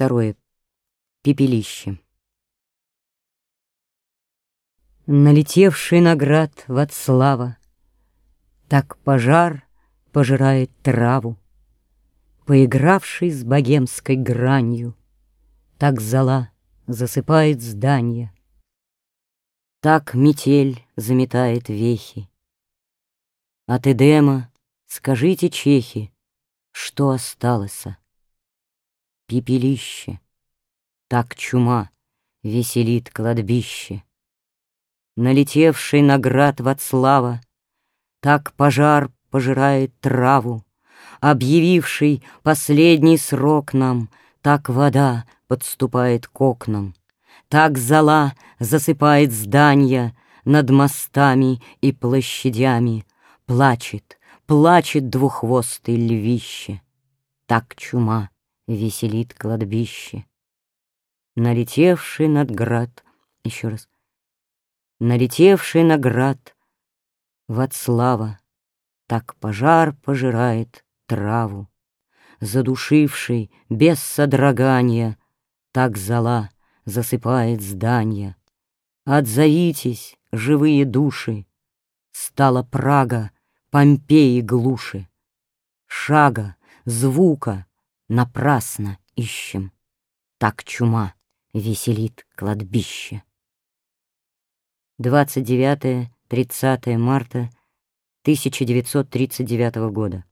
Второе. Пепелище. Налетевший наград Вацлава, Так пожар пожирает траву, Поигравший с богемской гранью, Так зола засыпает здания, Так метель заметает вехи. От Эдема скажите, чехи, Что осталось? Пепелище, так чума веселит кладбище. Налетевший на град Вацлава, Так пожар пожирает траву, Объявивший последний срок нам, Так вода подступает к окнам, Так зола засыпает здания Над мостами и площадями, Плачет, плачет двуххвостый львище. Так чума веселит кладбище. Налетевший над град, еще раз, налетевший на град, Вацлава, так пожар пожирает траву, Задушивший без содрогания, Так зола засыпает здания. Отзовитесь, живые души, Стала Прага Помпеи глуши. Шага, звука напрасно ищем, Так чума веселит кладбище. 29-30 марта 1939 года.